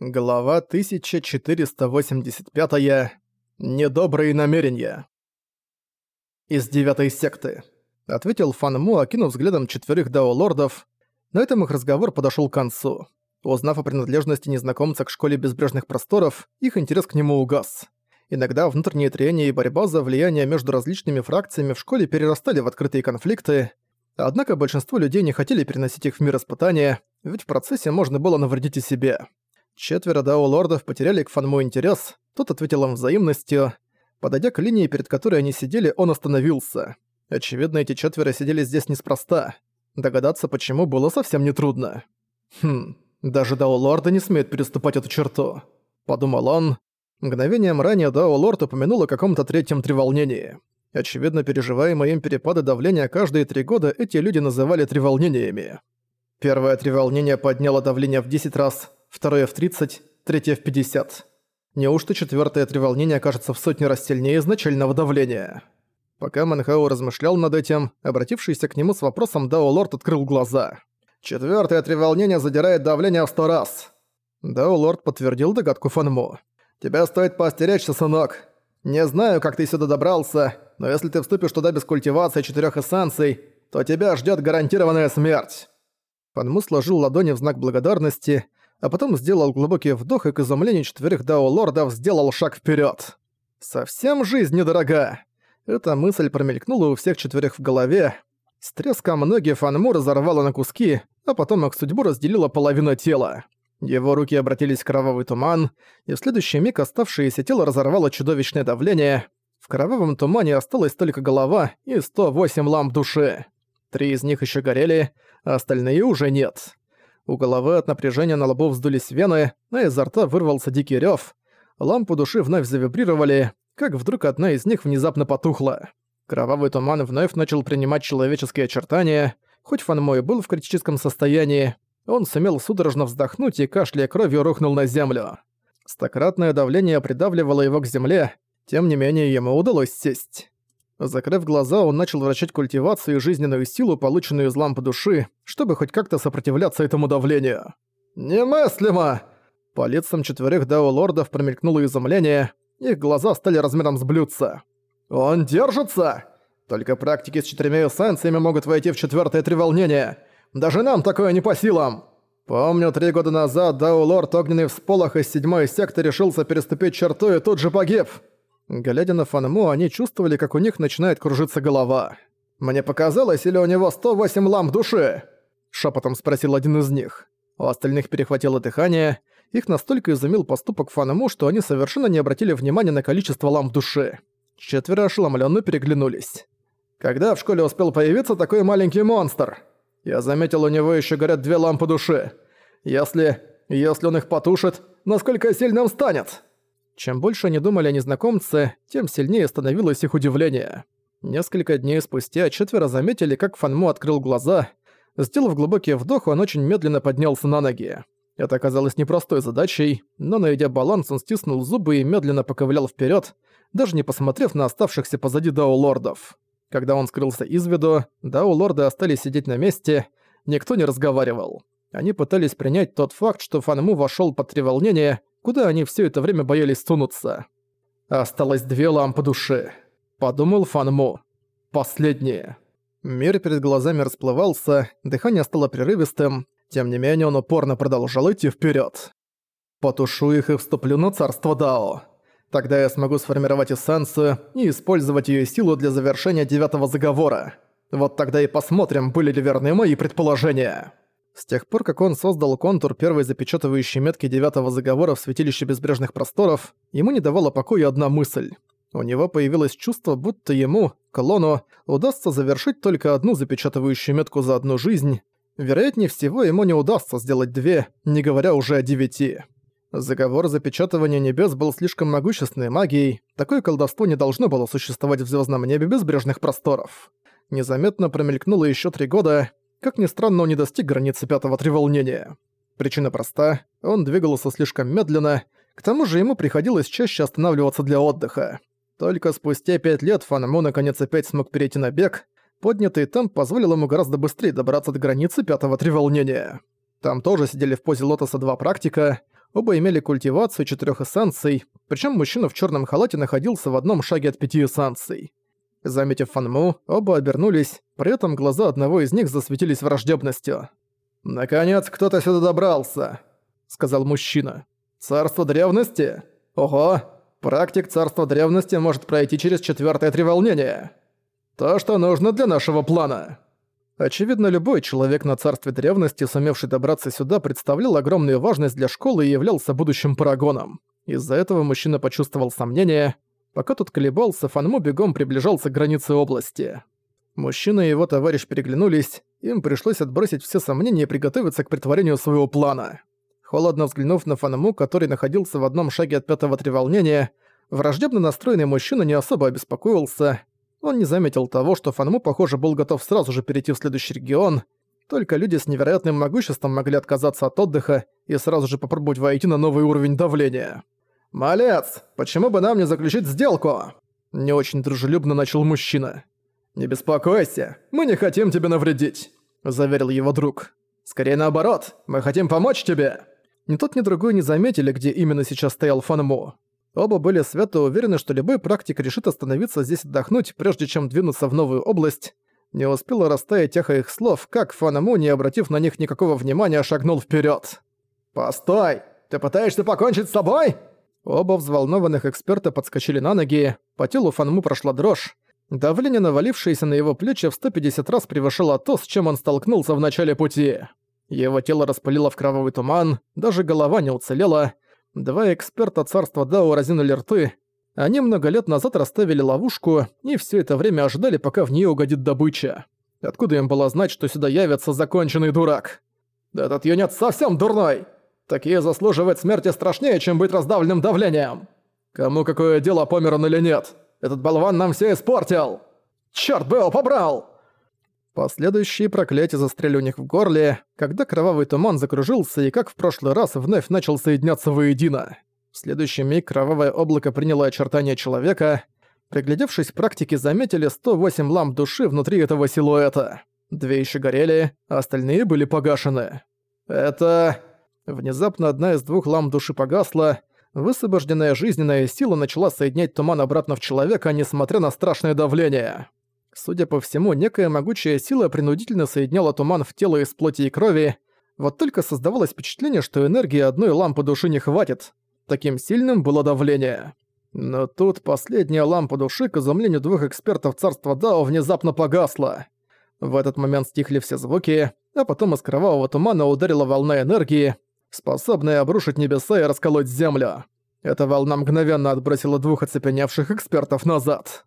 Глава 1485. -я. Недобрые намерения. «Из девятой секты», — ответил Фан Му, окинув взглядом четверых дао-лордов. На этом их разговор подошел к концу. Узнав о принадлежности незнакомца к школе безбрежных просторов, их интерес к нему угас. Иногда внутренние трения и борьба за влияние между различными фракциями в школе перерастали в открытые конфликты, однако большинство людей не хотели переносить их в мир испытания, ведь в процессе можно было навредить и себе. Четверо дао-лордов потеряли к Фанму интерес, тот ответил им взаимностью. Подойдя к линии, перед которой они сидели, он остановился. Очевидно, эти четверо сидели здесь неспроста. Догадаться, почему, было совсем нетрудно. «Хм, даже дао-лорды не смеют переступать эту черту», — подумал он. Мгновением ранее дао-лорд упомянул о каком-то третьем треволнении. Очевидно, переживаемые им перепады давления каждые три года эти люди называли треволнениями. Первое треволнение подняло давление в 10 раз, второе в 30, третье в 50. Неужто четвертое треволнение окажется в сотни раз сильнее изначального давления? Пока Манхау размышлял над этим, обратившийся к нему с вопросом Дао Лорд открыл глаза. «Четвёртое треволнение задирает давление в сто раз!» Дао Лорд подтвердил догадку Фанму. «Тебе стоит поостеречься, сынок. Не знаю, как ты сюда добрался, но если ты вступишь туда без культивации четырёх эссенций, то тебя ждёт гарантированная смерть!» Фанму сложил ладони в знак благодарности, а потом сделал глубокий вдох и к изумлению четверых дао-лордов сделал шаг вперед. «Совсем жизнь недорога!» Эта мысль промелькнула у всех четверых в голове. С треском ноги Фанму разорвало на куски, а потом их судьбу разделила половина тела. Его руки обратились в кровавый туман, и в следующий миг оставшееся тело разорвало чудовищное давление. В кровавом тумане осталась только голова и 108 ламп души. Три из них еще горели, а остальные уже нет. У головы от напряжения на лбу вздулись вены, а изо рта вырвался дикий рёв. Лампы души вновь завибрировали, как вдруг одна из них внезапно потухла. Кровавый туман вновь начал принимать человеческие очертания. Хоть Фанмой был в критическом состоянии, он сумел судорожно вздохнуть и, кашляя кровью, рухнул на землю. Стократное давление придавливало его к земле, тем не менее ему удалось сесть. Закрыв глаза, он начал вращать культивацию и жизненную силу, полученную из лампы души, чтобы хоть как-то сопротивляться этому давлению. «Немыслимо!» По лицам четверых дао-лордов промелькнуло изумление, их глаза стали размером с блюдца. «Он держится!» Только практики с четырьмя эссенциями могут войти в четвертое треволнение. Даже нам такое не по силам. Помню, три года назад Дао-лорд Огненный Всполох из седьмой секты решился переступить черту и тут же погиб. Глядя на Фанму, они чувствовали, как у них начинает кружиться голова. «Мне показалось, или у него 108 ламп души?» Шепотом спросил один из них. У остальных перехватило дыхание. Их настолько изумил поступок Фанму, что они совершенно не обратили внимания на количество ламп души. Четверо ошеломленно переглянулись. «Когда в школе успел появиться такой маленький монстр?» Я заметил, у него еще горят две лампы души. Если... если он их потушит, насколько сильным станет?» Чем больше они думали о незнакомце, тем сильнее становилось их удивление. Несколько дней спустя четверо заметили, как Фанму открыл глаза. Сделав глубокий вдох, он очень медленно поднялся на ноги. Это оказалось непростой задачей, но найдя баланс, он стиснул зубы и медленно поковылял вперед, даже не посмотрев на оставшихся позади дао-лордов. Когда он скрылся из виду, дао-лорды остались сидеть на месте, никто не разговаривал. Они пытались принять тот факт, что Фанму вошел под треволнение куда они все это время боялись сунуться. Осталось две лампы души. Подумал Фанму. Последние. Мир перед глазами расплывался, дыхание стало прерывистым, тем не менее он упорно продолжал идти вперед. Потушу их и вступлю на царство Дао. Тогда я смогу сформировать эссенцию и использовать ее силу для завершения девятого заговора. Вот тогда и посмотрим, были ли верны мои предположения. С тех пор, как он создал контур первой запечатывающей метки девятого заговора в святилище безбрежных просторов, ему не давала покоя одна мысль. У него появилось чувство, будто ему, клону, удастся завершить только одну запечатывающую метку за одну жизнь. Вероятнее всего, ему не удастся сделать две, не говоря уже о девяти. Заговор запечатывания небес был слишком могущественной магией, такое колдовство не должно было существовать в звездном небе безбрежных просторов. Незаметно промелькнуло еще три года, как ни странно, он не достиг границы пятого треволнения. Причина проста, он двигался слишком медленно, к тому же ему приходилось чаще останавливаться для отдыха. Только спустя пять лет Фан Му наконец опять смог перейти на бег, поднятый темп позволил ему гораздо быстрее добраться до границы пятого треволнения. Там тоже сидели в позе лотоса два практика, Оба имели культивацию четырех эссенций, причем мужчина в черном халате находился в одном шаге от пяти эссенций. Заметив Фанму, оба обернулись, при этом глаза одного из них засветились враждебностью. «Наконец кто-то сюда добрался», — сказал мужчина. «Царство древности? Ого! Практик царства древности может пройти через четвертое треволнение. То, что нужно для нашего плана». Очевидно, любой человек на царстве древности, сумевший добраться сюда, представлял огромную важность для школы и являлся будущим парагоном. Из-за этого мужчина почувствовал сомнение. Пока тут колебался, Фанму бегом приближался к границе области. Мужчина и его товарищ переглянулись, им пришлось отбросить все сомнения и приготовиться к притворению своего плана. Холодно взглянув на Фанму, который находился в одном шаге от пятого треволнения, враждебно настроенный мужчина не особо обеспокоился, он не заметил того, что Фанму, похоже, был готов сразу же перейти в следующий регион. Только люди с невероятным могуществом могли отказаться от отдыха и сразу же попробовать войти на новый уровень давления. «Малец, почему бы нам не заключить сделку?» Не очень дружелюбно начал мужчина. «Не беспокойся, мы не хотим тебе навредить», — заверил его друг. «Скорее наоборот, мы хотим помочь тебе». Ни тот, ни другой не заметили, где именно сейчас стоял Фанму. Оба были свято уверены, что любой практик решит остановиться здесь отдохнуть, прежде чем двинуться в новую область. Не успела растаять эхо их слов, как Фанаму, не обратив на них никакого внимания, шагнул вперед. «Постой! Ты пытаешься покончить с собой?» Оба взволнованных эксперта подскочили на ноги, по телу Фанму прошла дрожь. Давление, навалившееся на его плечи, в 150 раз превышало то, с чем он столкнулся в начале пути. Его тело распылило в кровавый туман, даже голова не уцелела, Два эксперта царства Дао разинули рты. Они много лет назад расставили ловушку и все это время ожидали, пока в нее угодит добыча. Откуда им было знать, что сюда явится законченный дурак? Этот юнец совсем дурной! Такие заслуживают смерти страшнее, чем быть раздавленным давлением. Кому какое дело, помер он или нет? Этот болван нам все испортил! Чёрт бы его побрал! Последующие проклятия застряли у них в горле, когда кровавый туман закружился и, как в прошлый раз, вновь начал соединяться воедино. В следующий миг кровавое облако приняло очертания человека. Приглядевшись к практике, заметили 108 ламп души внутри этого силуэта. Две еще горели, а остальные были погашены. Это... Внезапно одна из двух ламп души погасла, высвобожденная жизненная сила начала соединять туман обратно в человека, несмотря на страшное давление. Судя по всему, некая могучая сила принудительно соединяла туман в тело из плоти и крови, вот только создавалось впечатление, что энергии одной лампы души не хватит. Таким сильным было давление. Но тут последняя лампа души, к изумлению двух экспертов царства Дао, внезапно погасла. В этот момент стихли все звуки, а потом из кровавого тумана ударила волна энергии, способная обрушить небеса и расколоть землю. Эта волна мгновенно отбросила двух оцепеневших экспертов назад.